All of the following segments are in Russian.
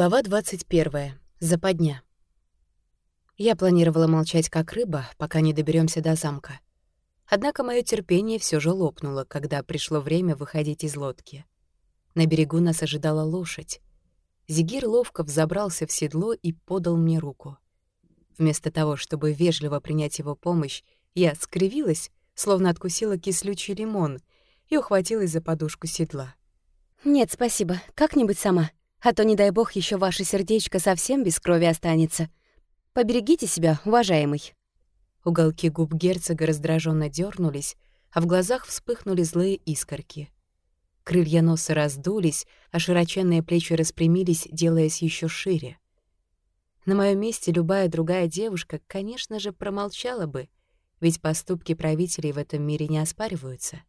Глава 21. Западня. Я планировала молчать как рыба, пока не доберемся до замка. Однако мое терпение все же лопнуло, когда пришло время выходить из лодки. На берегу нас ожидала лошадь. Зигир ловко взобрался в седло и подал мне руку. Вместо того, чтобы вежливо принять его помощь, я скривилась, словно откусила кислючий лимон, и ухватилась за подушку седла. «Нет, спасибо. Как-нибудь сама», а то, не дай бог, еще ваше сердечко совсем без крови останется. Поберегите себя, уважаемый». Уголки губ герцога раздраженно дернулись, а в глазах вспыхнули злые искорки. Крылья носа раздулись, а широченные плечи распрямились, делаясь еще шире. На моем месте любая другая девушка, конечно же, промолчала бы, ведь поступки правителей в этом мире не оспариваются.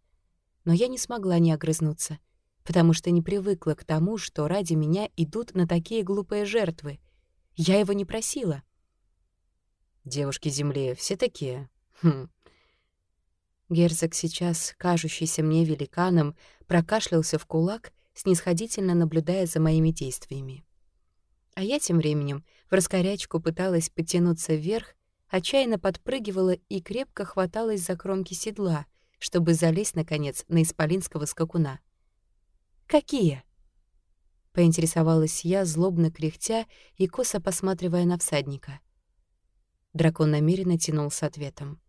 Но я не смогла не огрызнуться — потому что не привыкла к тому, что ради меня идут на такие глупые жертвы. Я его не просила. Девушки Земли все такие. Хм. Герцог сейчас, кажущийся мне великаном, прокашлялся в кулак, снисходительно наблюдая за моими действиями. А я тем временем в раскорячку пыталась подтянуться вверх, отчаянно подпрыгивала и крепко хваталась за кромки седла, чтобы залезть, наконец, на исполинского скакуна. «Какие?» — поинтересовалась я, злобно кряхтя и косо посматривая на всадника. Дракон намеренно тянул с ответом.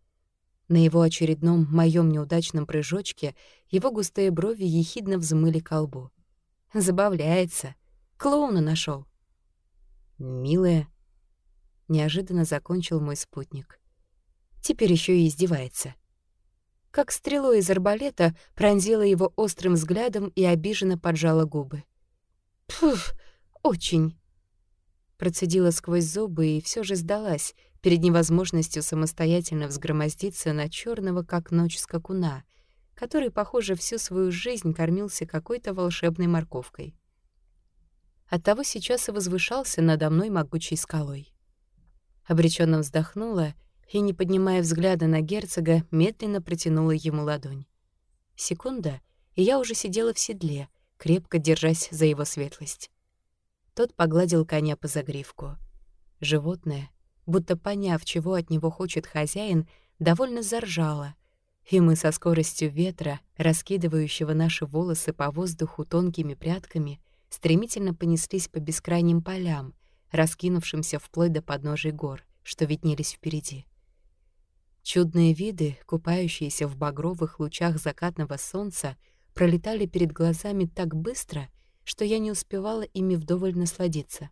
На его очередном моем неудачном прыжочке его густые брови ехидно взмыли к лбу. «Забавляется. Клоуна нашел. «Милая», — неожиданно закончил мой спутник. Теперь еще и издевается как стрелой из арбалета пронзила его острым взглядом и обиженно поджала губы. «Пф, очень!» Процедила сквозь зубы и все же сдалась перед невозможностью самостоятельно взгромоздиться на черного как ночь скакуна, который, похоже, всю свою жизнь кормился какой-то волшебной морковкой. Оттого сейчас и возвышался надо мной могучей скалой. Обреченно вздохнула и, не поднимая взгляда на герцога, медленно протянула ему ладонь. Секунда, и я уже сидела в седле, крепко держась за его светлость. Тот погладил коня по загривку. Животное, будто поняв, чего от него хочет хозяин, довольно заржало, и мы со скоростью ветра, раскидывающего наши волосы по воздуху тонкими прядками, стремительно понеслись по бескрайним полям, раскинувшимся вплоть до подножий гор, что виднелись впереди. Чудные виды, купающиеся в багровых лучах закатного солнца, пролетали перед глазами так быстро, что я не успевала ими вдоволь насладиться.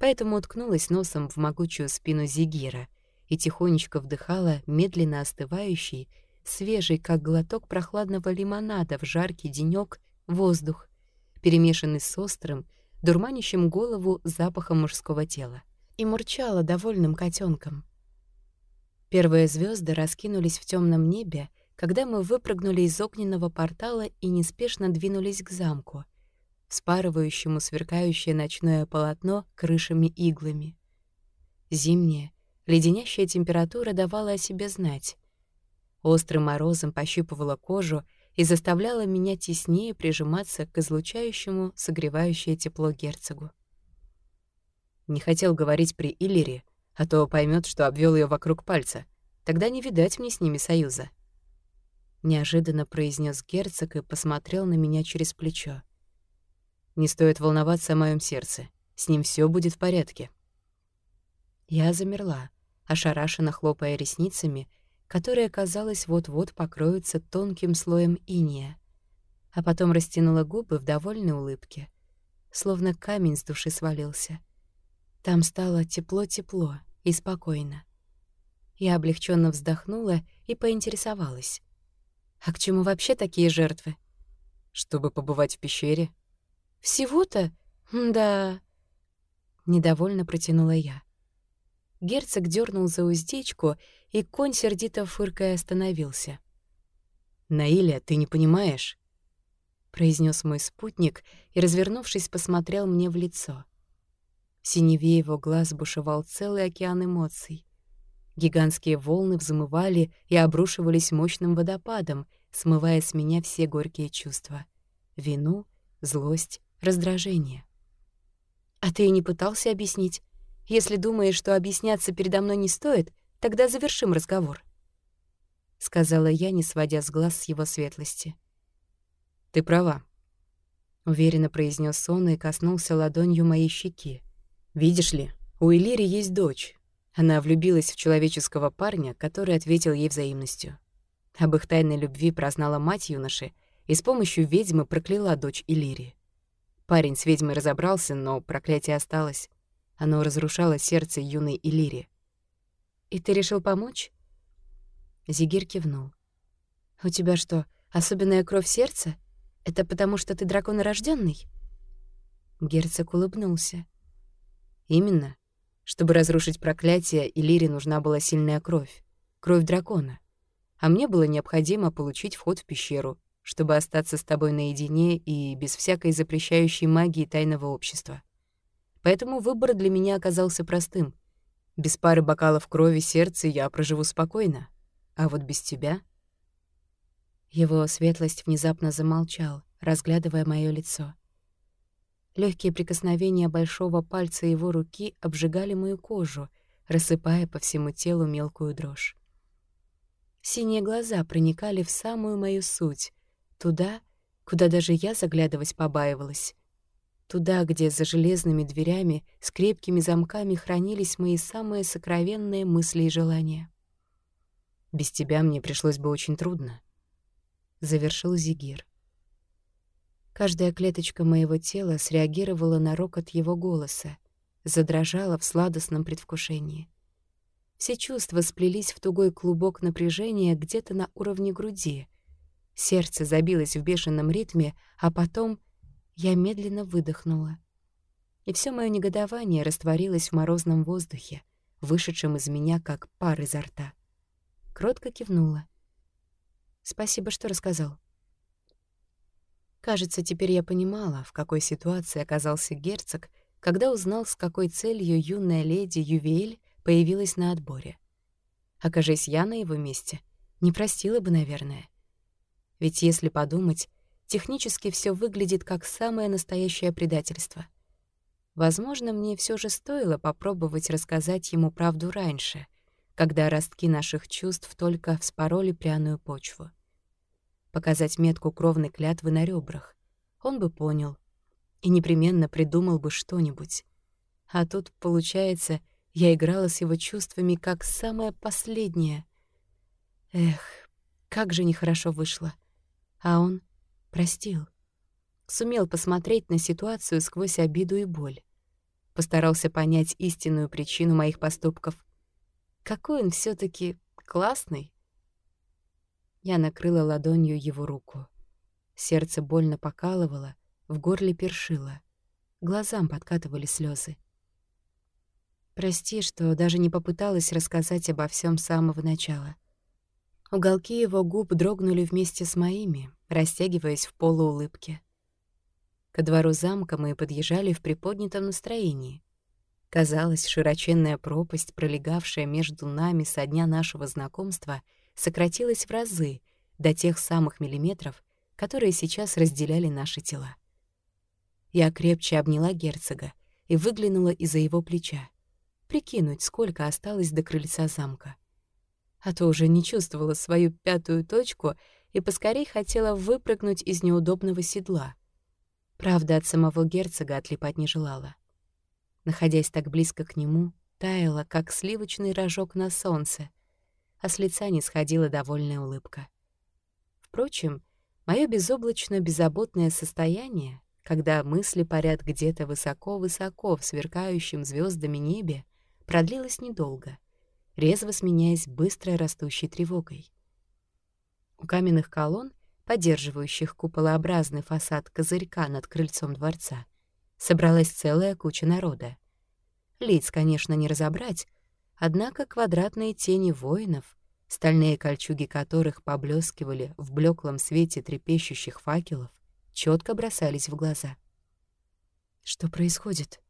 Поэтому уткнулась носом в могучую спину Зигира и тихонечко вдыхала медленно остывающий, свежий, как глоток прохладного лимонада в жаркий денёк, воздух, перемешанный с острым, дурманящим голову запахом мужского тела, и мурчала довольным котенком. Первые звезды раскинулись в темном небе, когда мы выпрыгнули из огненного портала и неспешно двинулись к замку, спарывающему сверкающее ночное полотно крышами-иглами. Зимняя, леденящая температура давала о себе знать. Острым морозом пощипывала кожу и заставляла меня теснее прижиматься к излучающему согревающее тепло герцогу. Не хотел говорить при Иллере, а то поймет, что обвел ее вокруг пальца. Тогда не видать мне с ними союза. Неожиданно произнес герцог и посмотрел на меня через плечо. Не стоит волноваться о моем сердце. С ним все будет в порядке. Я замерла, ошарашенно хлопая ресницами, которые, казалось, вот-вот покроются тонким слоем иния, а потом растянула губы в довольной улыбке, словно камень с души свалился. Там стало тепло-тепло, и спокойно. Я облегченно вздохнула и поинтересовалась. «А к чему вообще такие жертвы?» «Чтобы побывать в пещере». «Всего-то? Да...» Недовольно протянула я. Герцог дернул за уздечку, и конь сердито фыркая остановился. «Наиля, ты не понимаешь?» — произнес мой спутник и, развернувшись, посмотрел мне в лицо. В синеве его глаз бушевал целый океан эмоций. Гигантские волны взмывали и обрушивались мощным водопадом, смывая с меня все горькие чувства — вину, злость, раздражение. А ты и не пытался объяснить. Если думаешь, что объясняться передо мной не стоит, тогда завершим разговор. Сказала я, не сводя с глаз с его светлости. Ты права. Уверенно произнес он и коснулся ладонью моей щеки. Видишь ли, у Элири есть дочь. Она влюбилась в человеческого парня, который ответил ей взаимностью. Об их тайной любви прознала мать юноши и с помощью ведьмы прокляла дочь Иллирии. Парень с ведьмой разобрался, но проклятие осталось. Оно разрушало сердце юной Иллири. «И ты решил помочь?» Зигир кивнул. «У тебя что, особенная кровь сердца? Это потому, что ты драконорождённый?» Герцог улыбнулся. «Именно. Чтобы разрушить проклятие, Иллире нужна была сильная кровь. Кровь дракона. А мне было необходимо получить вход в пещеру, чтобы остаться с тобой наедине и без всякой запрещающей магии тайного общества. Поэтому выбор для меня оказался простым. Без пары бокалов крови сердца я проживу спокойно. А вот без тебя... Его светлость внезапно замолчал, разглядывая моё лицо. Легкие прикосновения большого пальца его руки обжигали мою кожу, рассыпая по всему телу мелкую дрожь. Синие глаза проникали в самую мою суть, туда, куда даже я заглядывать побаивалась. Туда, где за железными дверями с крепкими замками хранились мои самые сокровенные мысли и желания. «Без тебя мне пришлось бы очень трудно», — завершил Зигир. Каждая клеточка моего тела среагировала на рокот его голоса, задрожала в сладостном предвкушении. Все чувства сплелись в тугой клубок напряжения где-то на уровне груди. Сердце забилось в бешеном ритме, а потом я медленно выдохнула. И все мое негодование растворилось в морозном воздухе, вышедшем из меня как пар изо рта. Кротко кивнула. «Спасибо, что рассказал». Кажется, теперь я понимала, в какой ситуации оказался герцог, когда узнал, с какой целью юная леди Ювель появилась на отборе. Окажись я на его месте, не простила бы, наверное. Ведь если подумать, технически все выглядит как самое настоящее предательство. Возможно, мне все же стоило попробовать рассказать ему правду раньше, когда ростки наших чувств только вспороли пряную почву показать метку кровной клятвы на ребрах. Он бы понял и непременно придумал бы что-нибудь. А тут, получается, я играла с его чувствами как самое последнее. Эх, как же нехорошо вышло. А он простил. Сумел посмотреть на ситуацию сквозь обиду и боль. Постарался понять истинную причину моих поступков. Какой он все таки классный. Я накрыла ладонью его руку. Сердце больно покалывало, в горле першило. Глазам подкатывали слезы. Прости, что даже не попыталась рассказать обо всем с самого начала. Уголки его губ дрогнули вместе с моими, растягиваясь в полуулыбке. Ко двору замка мы подъезжали в приподнятом настроении. Казалось, широченная пропасть, пролегавшая между нами со дня нашего знакомства — сократилась в разы до тех самых миллиметров, которые сейчас разделяли наши тела. Я крепче обняла герцога и выглянула из-за его плеча, прикинуть, сколько осталось до крыльца замка. А то уже не чувствовала свою пятую точку и поскорей хотела выпрыгнуть из неудобного седла. Правда, от самого герцога отлипать не желала. Находясь так близко к нему, таяла, как сливочный рожок на солнце, а с лица не сходила довольная улыбка. Впрочем, мое безоблачно-беззаботное состояние, когда мысли парят где-то высоко-высоко в сверкающем звездами небе, продлилось недолго, резво сменяясь быстро растущей тревогой. У каменных колонн, поддерживающих куполообразный фасад козырька над крыльцом дворца, собралась целая куча народа. Лиц, конечно, не разобрать, Однако квадратные тени воинов, стальные кольчуги которых поблескивали в блеклом свете трепещущих факелов, четко бросались в глаза. «Что происходит?»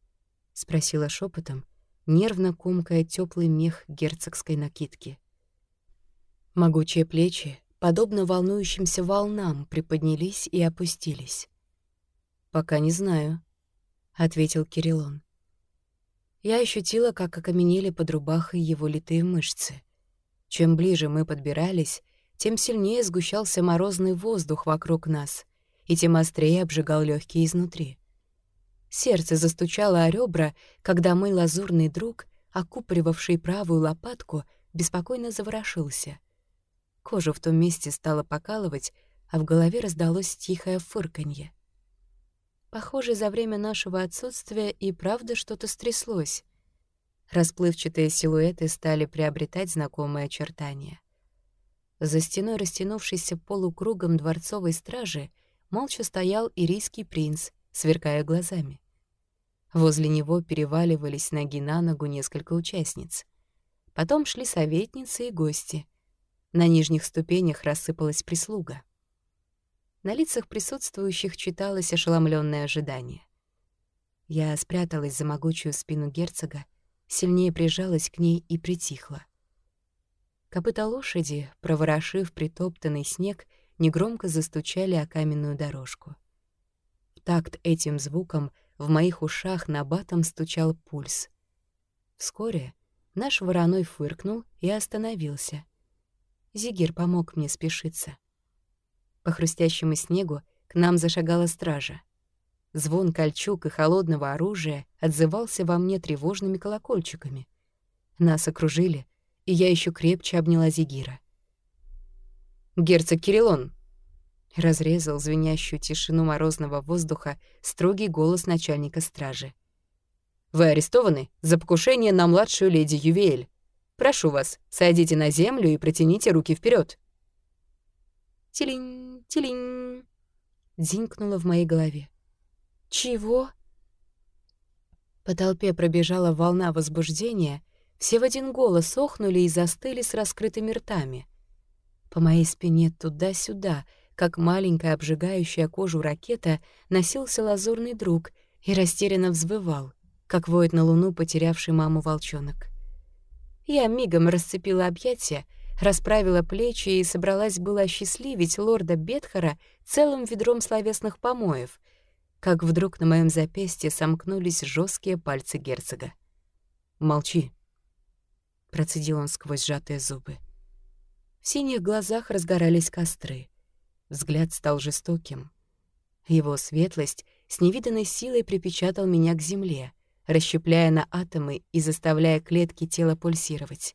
— спросила шепотом, нервно комкая теплый мех герцогской накидки. Могучие плечи, подобно волнующимся волнам, приподнялись и опустились. «Пока не знаю», — ответил Кириллон. Я ощутила, как окаменели под рубахой его литые мышцы. Чем ближе мы подбирались, тем сильнее сгущался морозный воздух вокруг нас, и тем острее обжигал легкие изнутри. Сердце застучало о ребра, когда мой лазурный друг, окупоривавший правую лопатку, беспокойно заворошился. Кожу в том месте стало покалывать, а в голове раздалось тихое фырканье. Похоже, за время нашего отсутствия и правда что-то стряслось. Расплывчатые силуэты стали приобретать знакомые очертания. За стеной, растянувшейся полукругом дворцовой стражи, молча стоял ирийский принц, сверкая глазами. Возле него переваливались ноги на ногу несколько участниц. Потом шли советницы и гости. На нижних ступенях рассыпалась прислуга. На лицах присутствующих читалось ошеломленное ожидание. Я спряталась за могучую спину герцога, сильнее прижалась к ней и притихла. Копыта лошади, проворошив притоптанный снег, негромко застучали о каменную дорожку. В такт этим звуком в моих ушах на батом стучал пульс. Вскоре наш вороной фыркнул и остановился. Зигир помог мне спешиться. По хрустящему снегу к нам зашагала стража. Звон кольчуг и холодного оружия отзывался во мне тревожными колокольчиками. Нас окружили, и я еще крепче обняла Зигира. «Герцог Кириллон!» Разрезал звенящую тишину морозного воздуха строгий голос начальника стражи. «Вы арестованы за покушение на младшую леди Ювель. Прошу вас, сойдите на землю и протяните руки вперед. «Тилинь!» Тилинь! Дзинькнуло в моей голове. Чего? По толпе пробежала волна возбуждения, все в один голос охнули и застыли с раскрытыми ртами. По моей спине туда-сюда, как маленькая обжигающая кожу ракета, носился лазурный друг и растерянно взвывал, как воет на луну потерявший маму волчонок. Я мигом расцепила объятия, расправила плечи и собралась было осчастливить лорда Бетхара целым ведром словесных помоев, как вдруг на моем запястье сомкнулись жесткие пальцы герцога. «Молчи», — процедил он сквозь сжатые зубы. В синих глазах разгорались костры. Взгляд стал жестоким. Его светлость с невиданной силой припечатал меня к земле, расщепляя на атомы и заставляя клетки тела пульсировать.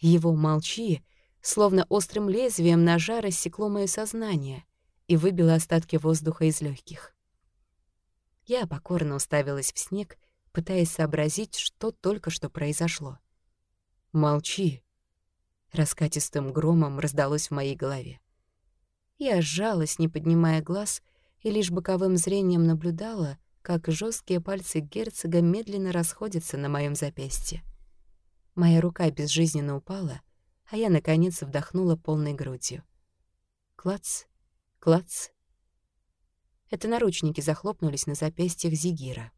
Его «молчи», словно острым лезвием ножа рассекло мое сознание и выбило остатки воздуха из легких. Я покорно уставилась в снег, пытаясь сообразить, что только что произошло. «Молчи!» — раскатистым громом раздалось в моей голове. Я сжалась, не поднимая глаз, и лишь боковым зрением наблюдала, как жесткие пальцы герцога медленно расходятся на моем запястье. Моя рука безжизненно упала, а я, наконец, вдохнула полной грудью. Клац, клац. Это наручники захлопнулись на запястьях Зигира.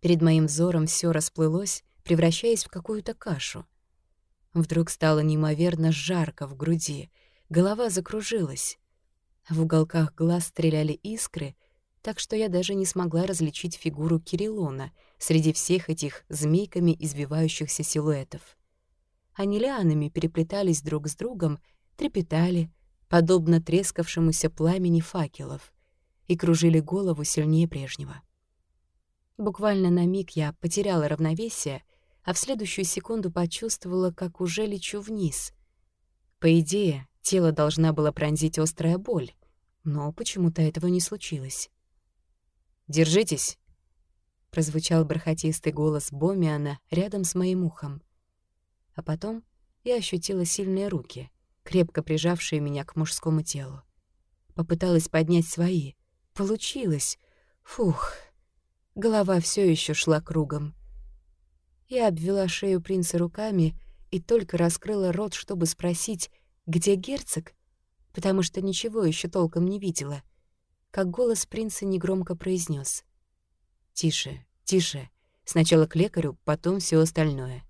Перед моим взором все расплылось, превращаясь в какую-то кашу. Вдруг стало неимоверно жарко в груди, голова закружилась. В уголках глаз стреляли искры — так что я даже не смогла различить фигуру Кириллона среди всех этих змейками извивающихся силуэтов. Они лианами переплетались друг с другом, трепетали, подобно трескавшемуся пламени факелов, и кружили голову сильнее прежнего. Буквально на миг я потеряла равновесие, а в следующую секунду почувствовала, как уже лечу вниз. По идее, тело должна была пронзить острая боль, но почему-то этого не случилось. Держитесь!» Прозвучал бархатистый голос Бомиана рядом с моим ухом. А потом я ощутила сильные руки, крепко прижавшие меня к мужскому телу. Попыталась поднять свои. Получилось. Фух. Голова все еще шла кругом. Я обвела шею принца руками и только раскрыла рот, чтобы спросить, где герцог, потому что ничего еще толком не видела — как голос принца негромко произнес: «Тише, тише. Сначала к лекарю, потом все остальное».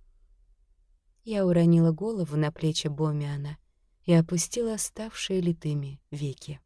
Я уронила голову на плечи Бомиана и опустила ставшие литыми веки.